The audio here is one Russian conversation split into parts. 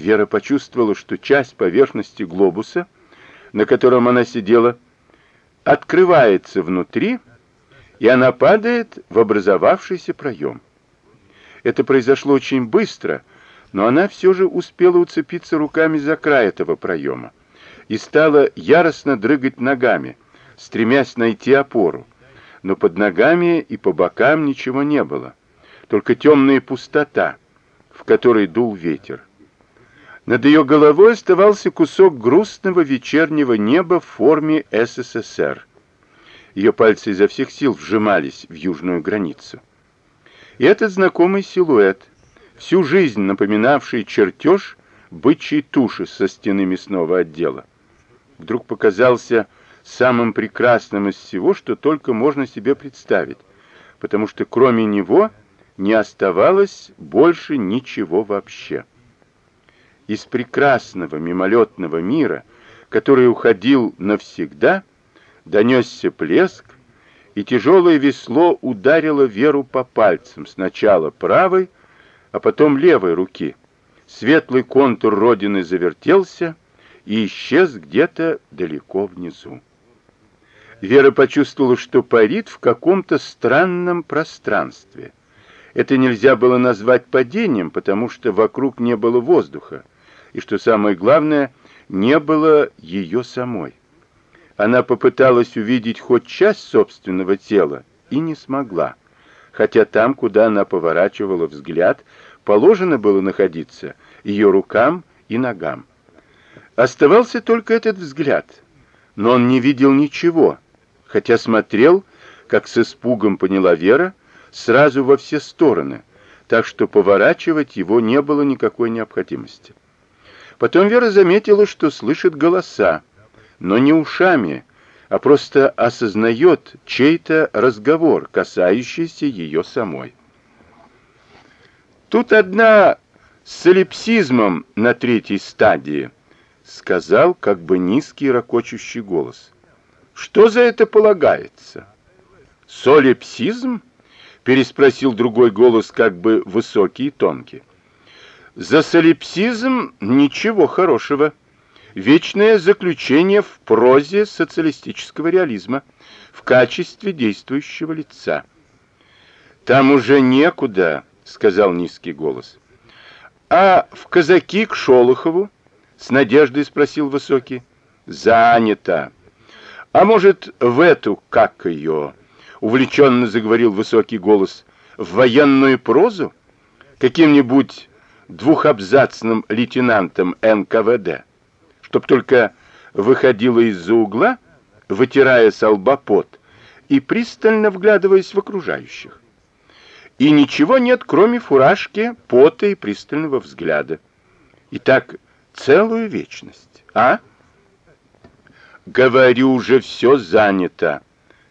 Вера почувствовала, что часть поверхности глобуса, на котором она сидела, открывается внутри, и она падает в образовавшийся проем. Это произошло очень быстро, но она все же успела уцепиться руками за край этого проема и стала яростно дрыгать ногами, стремясь найти опору. Но под ногами и по бокам ничего не было, только темная пустота, в которой дул ветер. Над ее головой оставался кусок грустного вечернего неба в форме СССР. Ее пальцы изо всех сил вжимались в южную границу. И этот знакомый силуэт, всю жизнь напоминавший чертеж бычьей туши со стены мясного отдела, вдруг показался самым прекрасным из всего, что только можно себе представить, потому что кроме него не оставалось больше ничего вообще. Из прекрасного мимолетного мира, который уходил навсегда, донесся плеск, и тяжелое весло ударило Веру по пальцам, сначала правой, а потом левой руки. Светлый контур родины завертелся и исчез где-то далеко внизу. Вера почувствовала, что парит в каком-то странном пространстве. Это нельзя было назвать падением, потому что вокруг не было воздуха, и, что самое главное, не было ее самой. Она попыталась увидеть хоть часть собственного тела и не смогла, хотя там, куда она поворачивала взгляд, положено было находиться ее рукам и ногам. Оставался только этот взгляд, но он не видел ничего, хотя смотрел, как с испугом поняла Вера, сразу во все стороны, так что поворачивать его не было никакой необходимости. Потом Вера заметила, что слышит голоса, но не ушами, а просто осознает чей-то разговор, касающийся ее самой. Тут одна с солипсизмом на третьей стадии, сказал как бы низкий ракочущий голос. Что за это полагается? Солипсизм? Переспросил другой голос, как бы высокий и тонкий. За солипсизм ничего хорошего. Вечное заключение в прозе социалистического реализма в качестве действующего лица. Там уже некуда, сказал низкий голос. А в казаки к Шолохову? С надеждой спросил высокий. Занято. А может, в эту, как ее, увлеченно заговорил высокий голос, в военную прозу? Каким-нибудь двухабзацным лейтенантом НКВД, чтоб только выходила из-за угла, вытирая с и пристально вглядываясь в окружающих. И ничего нет, кроме фуражки, пота и пристального взгляда. И так целую вечность, а? Говорю уже, все занято.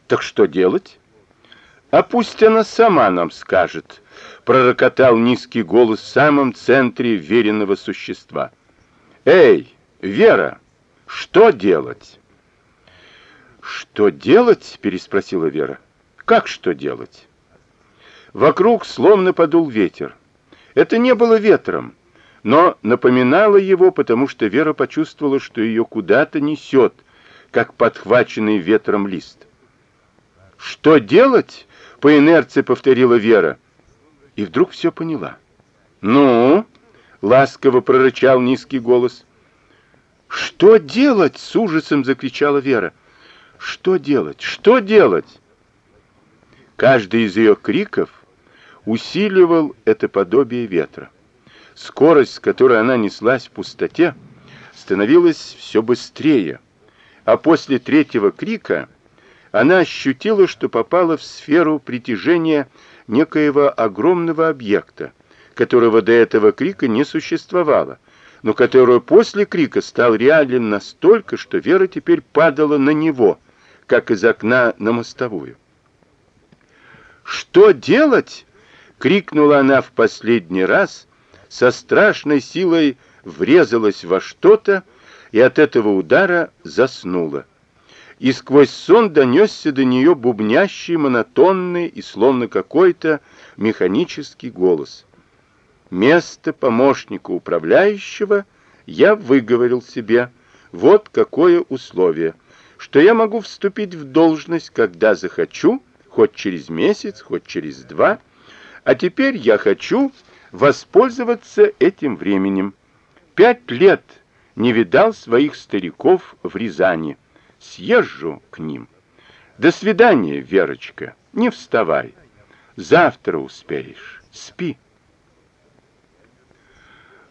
Так что делать? А пусть она сама нам скажет, пророкотал низкий голос в самом центре веренного существа. Эй, Вера, что делать? Что делать? переспросила Вера. Как что делать? Вокруг словно подул ветер. Это не было ветром, но напоминало его, потому что Вера почувствовала, что ее куда-то несет, как подхваченный ветром лист. «Что делать?» — по инерции повторила Вера. И вдруг все поняла. «Ну?» — ласково прорычал низкий голос. «Что делать?» — с ужасом закричала Вера. «Что делать? Что делать?» Каждый из ее криков усиливал это подобие ветра. Скорость, с которой она неслась в пустоте, становилась все быстрее — а после третьего крика она ощутила, что попала в сферу притяжения некоего огромного объекта, которого до этого крика не существовало, но который после крика стал реален настолько, что Вера теперь падала на него, как из окна на мостовую. «Что делать?» — крикнула она в последний раз, со страшной силой врезалась во что-то, и от этого удара заснула. И сквозь сон донесся до нее бубнящий, монотонный и словно какой-то механический голос. место помощника управляющего я выговорил себе. Вот какое условие, что я могу вступить в должность, когда захочу, хоть через месяц, хоть через два, а теперь я хочу воспользоваться этим временем. Пять лет не видал своих стариков в Рязани. Съезжу к ним. До свидания, Верочка. Не вставай. Завтра успеешь. Спи.